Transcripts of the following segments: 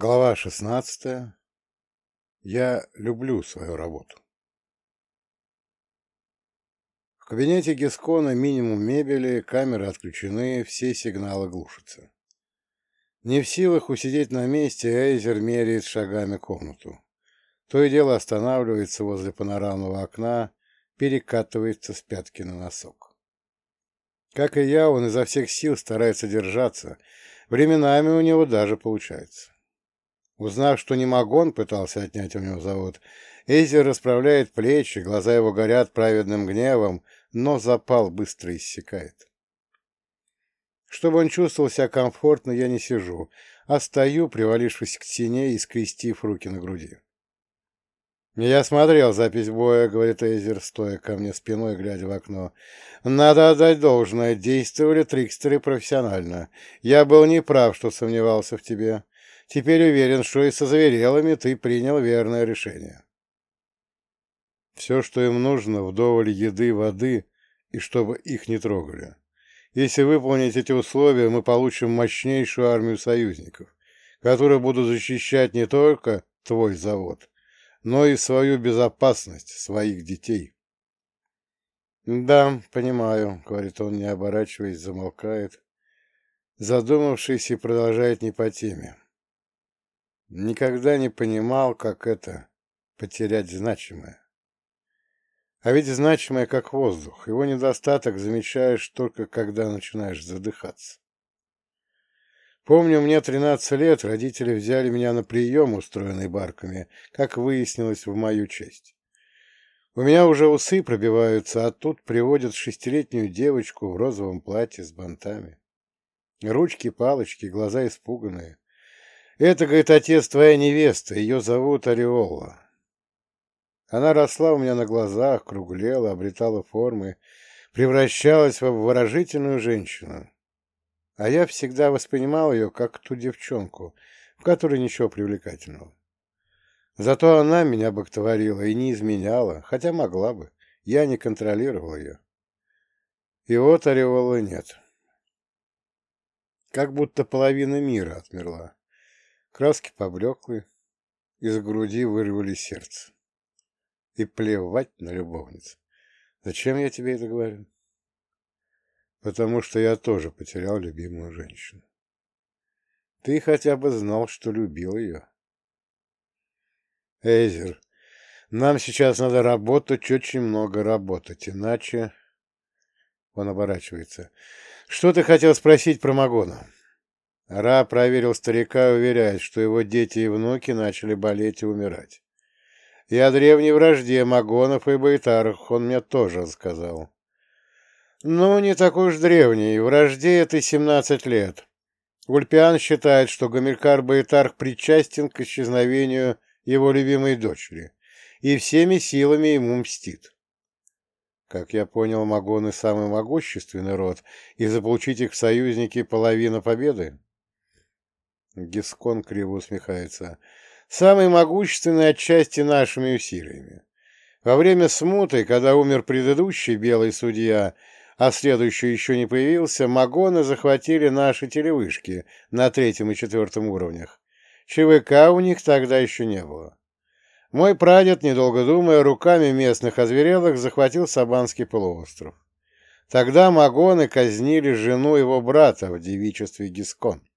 Глава шестнадцатая. Я люблю свою работу. В кабинете Гескона минимум мебели, камеры отключены, все сигналы глушатся. Не в силах усидеть на месте, Эйзер меряет шагами комнату. То и дело останавливается возле панорамного окна, перекатывается с пятки на носок. Как и я, он изо всех сил старается держаться, временами у него даже получается. Узнав, что не Магон пытался отнять у него завод, Эйзер расправляет плечи, глаза его горят праведным гневом, но запал быстро иссякает. Чтобы он чувствовал себя комфортно, я не сижу, а стою, привалившись к стене и скрестив руки на груди. «Я смотрел запись боя», — говорит Эйзер, стоя ко мне спиной, глядя в окно. «Надо отдать должное, действовали трикстеры профессионально. Я был неправ, что сомневался в тебе. Теперь уверен, что и со зверелыми ты принял верное решение. Все, что им нужно, вдоволь еды, воды, и чтобы их не трогали. Если выполнить эти условия, мы получим мощнейшую армию союзников, которые будут защищать не только твой завод, но и свою безопасность, своих детей. «Да, понимаю», — говорит он, не оборачиваясь, замолкает, задумавшись и продолжает не по теме. Никогда не понимал, как это — потерять значимое. А ведь значимое как воздух. Его недостаток замечаешь только, когда начинаешь задыхаться. Помню, мне 13 лет, родители взяли меня на прием, устроенный барками, как выяснилось, в мою честь. У меня уже усы пробиваются, а тут приводят шестилетнюю девочку в розовом платье с бантами. Ручки-палочки, глаза испуганные. Это, говорит, отец твоя невеста, ее зовут Ореола. Она росла у меня на глазах, круглела, обретала формы, превращалась в обворожительную женщину. А я всегда воспринимал ее как ту девчонку, в которой ничего привлекательного. Зато она меня боготворила и не изменяла, хотя могла бы. Я не контролировал ее. И вот ореола нет. Как будто половина мира отмерла. Краски поблеклы, из груди вырвали сердце. И плевать на любовниц. Зачем я тебе это говорю? Потому что я тоже потерял любимую женщину. Ты хотя бы знал, что любил ее. Эйзер, нам сейчас надо работать, очень много работать, иначе... Он оборачивается. Что ты хотел спросить про Магона? Ра проверил старика и уверяет, что его дети и внуки начали болеть и умирать. И о древней вражде Магонов и Байтарах он мне тоже сказал. Ну, не такой уж древний, вражде это семнадцать лет. Ульпиан считает, что Гамилькар Байтарх причастен к исчезновению его любимой дочери и всеми силами ему мстит. Как я понял, Магоны самый могущественный род, и заполучить их в союзники половина победы? Гискон криво усмехается. «Самый могущественный отчасти нашими усилиями. Во время смуты, когда умер предыдущий белый судья, а следующий еще не появился, магоны захватили наши телевышки на третьем и четвертом уровнях. ЧВК у них тогда еще не было. Мой прадед, недолго думая, руками местных озверелых захватил Сабанский полуостров. Тогда магоны казнили жену его брата в девичестве Гискон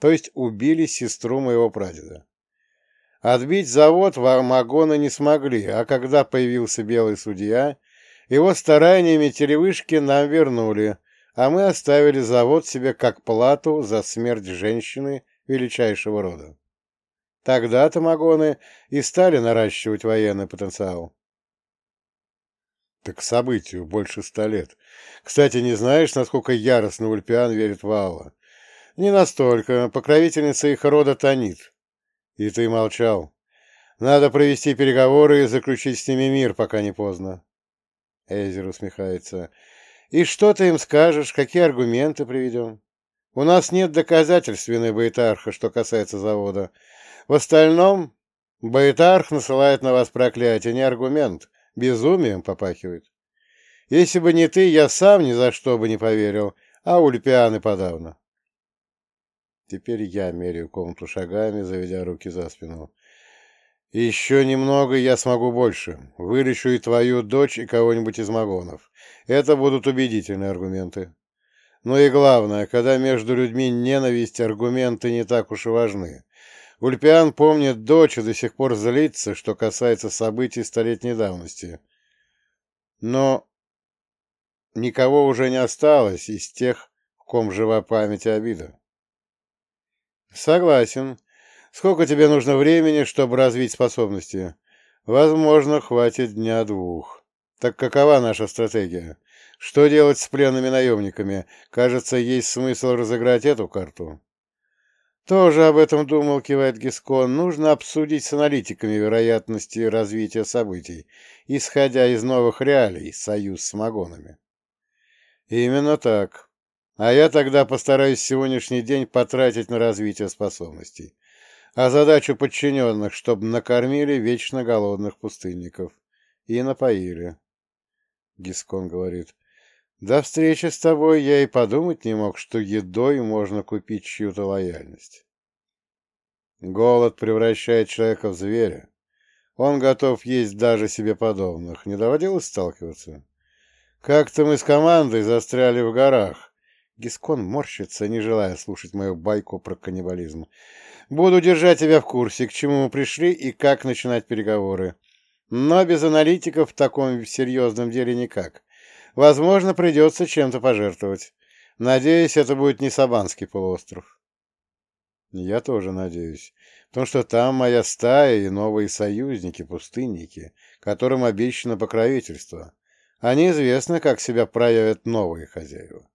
то есть убили сестру моего прадеда. Отбить завод в Армагона не смогли, а когда появился белый судья, его стараниями телевышки нам вернули, а мы оставили завод себе как плату за смерть женщины величайшего рода. Тогда-то Магоны и стали наращивать военный потенциал. Так событию больше ста лет. Кстати, не знаешь, насколько яростно Ульпиан верит в Алла? Не настолько. Покровительница их рода Танит. И ты молчал. Надо провести переговоры и заключить с ними мир, пока не поздно. Эйзер усмехается. И что ты им скажешь? Какие аргументы приведем? У нас нет доказательств вины Баэтарха, что касается завода. В остальном Баэтарх насылает на вас проклятие, не аргумент. Безумием попахивает. Если бы не ты, я сам ни за что бы не поверил, а ульпианы подавно. Теперь я меряю комнату шагами, заведя руки за спину. Еще немного, я смогу больше. Вылечу и твою дочь, и кого-нибудь из магонов. Это будут убедительные аргументы. Но и главное, когда между людьми ненависть, аргументы не так уж и важны. Ульпиан помнит дочь и до сих пор злится, что касается событий столетней давности. Но никого уже не осталось из тех, в ком жива память и обида. Согласен. Сколько тебе нужно времени, чтобы развить способности? Возможно, хватит дня-двух. Так какова наша стратегия? Что делать с пленными наемниками? Кажется, есть смысл разыграть эту карту. Тоже об этом думал, кивает Гискон. Нужно обсудить с аналитиками вероятности развития событий, исходя из новых реалий, союз с магонами. Именно так. А я тогда постараюсь сегодняшний день потратить на развитие способностей. А задачу подчиненных, чтобы накормили вечно голодных пустынников. И напоили. Гискон говорит. До встречи с тобой я и подумать не мог, что едой можно купить чью-то лояльность. Голод превращает человека в зверя. Он готов есть даже себе подобных. Не доводилось сталкиваться? Как-то мы с командой застряли в горах. Гискон морщится, не желая слушать мою байку про каннибализм. Буду держать тебя в курсе, к чему мы пришли и как начинать переговоры. Но без аналитиков в таком серьезном деле никак. Возможно, придется чем-то пожертвовать. Надеюсь, это будет не Сабанский полуостров. Я тоже надеюсь, потому что там моя стая и новые союзники-пустынники, которым обещано покровительство. Они известны, как себя проявят новые хозяева.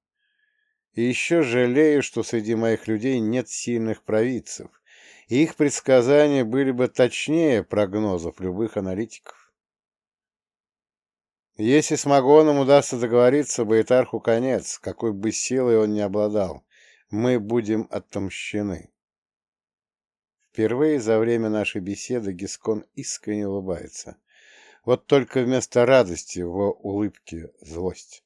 И еще жалею, что среди моих людей нет сильных провидцев, их предсказания были бы точнее прогнозов любых аналитиков. Если с Магоном удастся договориться, Баэтарху конец, какой бы силой он ни обладал. Мы будем отомщены. Впервые за время нашей беседы Гискон искренне улыбается. Вот только вместо радости в улыбке злость.